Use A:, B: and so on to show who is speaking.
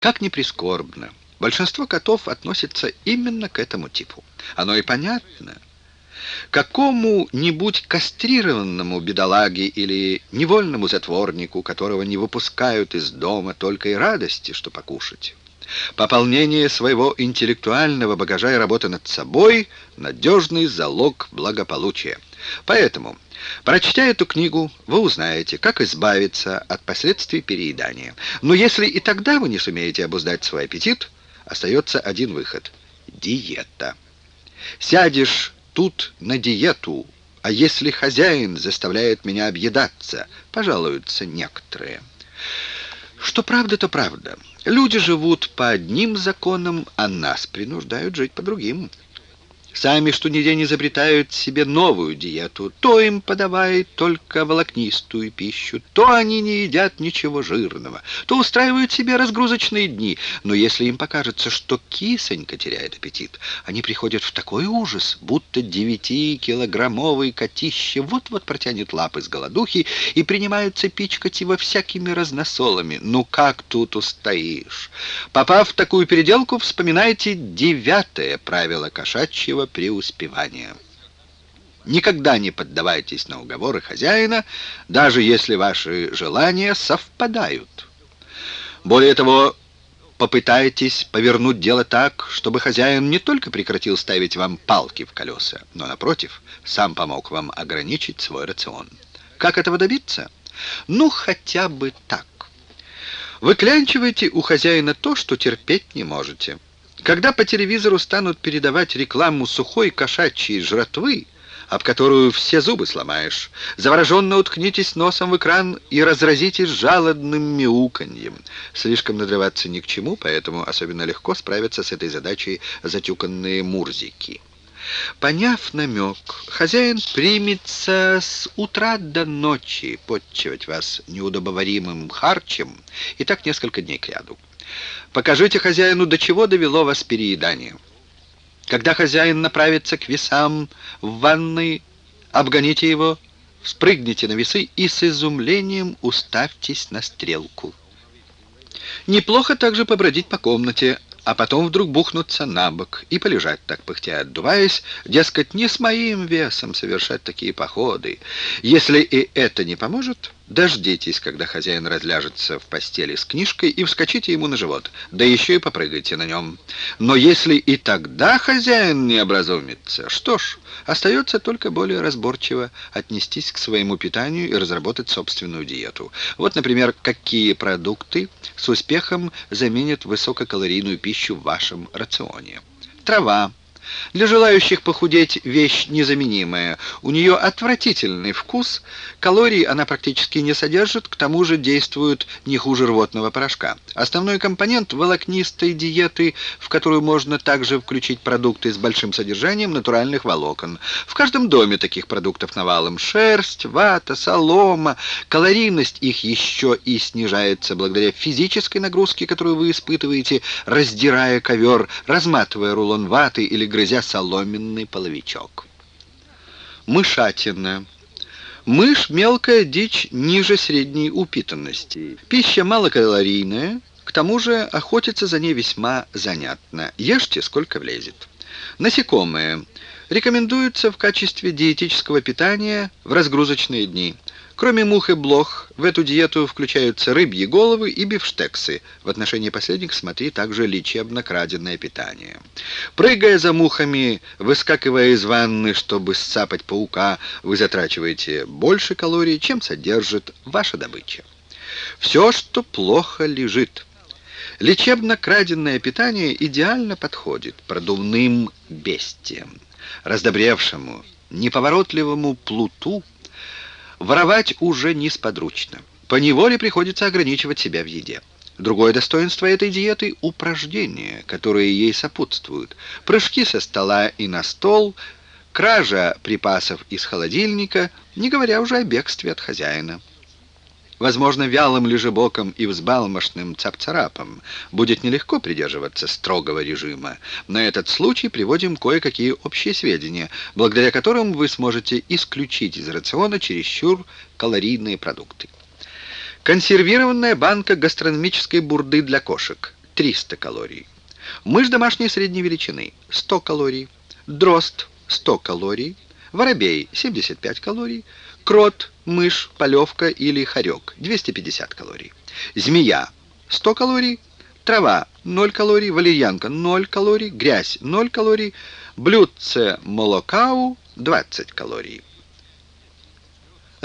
A: Как ни прискорбно, большинство котов относится именно к этому типу. Оно и понятно. Какому-нибудь кастрированному бедолаге или невольному затворнику, которого не выпускают из дома только и радости, что покушать. Пополнение своего интеллектуального багажа и работа над собой – надежный залог благополучия. Поэтому, прочтя эту книгу, вы узнаете, как избавиться от последствий переедания. Но если и тогда вы не сумеете обуздать свой аппетит, остается один выход – диета. Сядешь тут на диету, а если хозяин заставляет меня объедаться, пожалуются некоторые. Что правда, то правда. Люди живут по одним законам, а нас принуждают жить по другим. Сами что ни день изобретают себе новую диету. То им подавает только волокнистую пищу, то они не едят ничего жирного, то устраивают себе разгрузочные дни. Но если им покажется, что кисонька теряет аппетит, они приходят в такой ужас, будто девятикилограммовый котище вот-вот протянет лапы с голодухи и принимаются пичкать его всякими разносолами. Ну как тут устоишь? Попав в такую переделку, вспоминайте девятое правило кошачьего общего преуспевания. Никогда не поддавайтесь на уговоры хозяина, даже если ваши желания совпадают. Более того, попытайтесь повернуть дело так, чтобы хозяин не только прекратил ставить вам палки в колеса, но, напротив, сам помог вам ограничить свой рацион. Как этого добиться? Ну, хотя бы так. Вы клянчиваете у хозяина то, что терпеть не можете. Когда по телевизору станут передавать рекламу сухой кошачьей жратвы, об которую все зубы сломаешь, завороженно уткнитесь носом в экран и разразитесь жалобным мяуканьем. Слишком надрываться ни к чему, поэтому особенно легко справятся с этой задачей затюканные мурзики. Поняв намек, хозяин примется с утра до ночи подчивать вас неудобоваримым харчем и так несколько дней кряду. Покажите хозяину, до чего довело вас переедание. Когда хозяин направится к весам в ванной, обгоните его, спрыгните на весы и с изумлением уставьтесь на стрелку. Неплохо также побродить по комнате, а потом вдруг бухнуться на бок и полежать так, пыхтя отдуваясь, дескать, не с моим весом совершать такие походы. Если и это не поможет, Дождитесь, когда хозяин разляжется в постели с книжкой и вскочите ему на живот, да еще и попрыгайте на нем. Но если и тогда хозяин не образумится, что ж, остается только более разборчиво отнестись к своему питанию и разработать собственную диету. Вот, например, какие продукты с успехом заменят высококалорийную пищу в вашем рационе. Трава, для желающих похудеть вещь незаменимая. У нее отвратительный вкус, калорий она практически не содержит, к тому же действует не хуже рвотного порошка. Основной компонент волокнистой диеты, в которую можно также включить продукты с большим содержанием натуральных волокон. В каждом доме таких продуктов навалом. Шерсть, вата, солома. Калорийность их еще и снижается благодаря физической нагрузке, которую вы испытываете, раздирая ковер, разматывая рулон ваты или грызя соломенный половичок. Мышатина. Мышь – мелкая дичь ниже средней упитанности. Пища малокалорийная, к тому же охотиться за ней весьма занятно. Ешьте, сколько влезет. Насекомые. Рекомендуются в качестве диетического питания в разгрузочные дни – Кроме мух и блох, в эту диету включаются рыбьи головы и бифштексы. В отношении последних смотри также лечебно-краденное питание. Прыгая за мухами, выскакивая из ванны, чтобы сцапать паука, вы затрачиваете больше калорий, чем содержит ваша добыча. Все, что плохо лежит. Лечебно-краденное питание идеально подходит продувным бестиям, раздобревшему, неповоротливому плуту, Воровать уже несподручно. По неволе приходится ограничивать себя в еде. Другое достоинство этой диеты – упражнения, которые ей сопутствуют. Прыжки со стола и на стол, кража припасов из холодильника, не говоря уже о бегстве от хозяина. Возможно, вялым лежебоком и взбалмошным цапцарапом будет нелегко придерживаться строгого режима. На этот случай приводим кое-какие общие сведения, благодаря которым вы сможете исключить из рациона чересчур калорийные продукты. Консервированная банка гастрономической бурды для кошек – 300 калорий. Мышь домашней средней величины 100 калорий. Дрозд 100 калорий. Воробей 75 калорий. Крот, мышь, полевка или хорек 250 калорий. Змея 100 калорий. Трава 0 калорий. Валерьянка 0 калорий. Грязь 0 калорий. Блюдце молокау 20 калорий.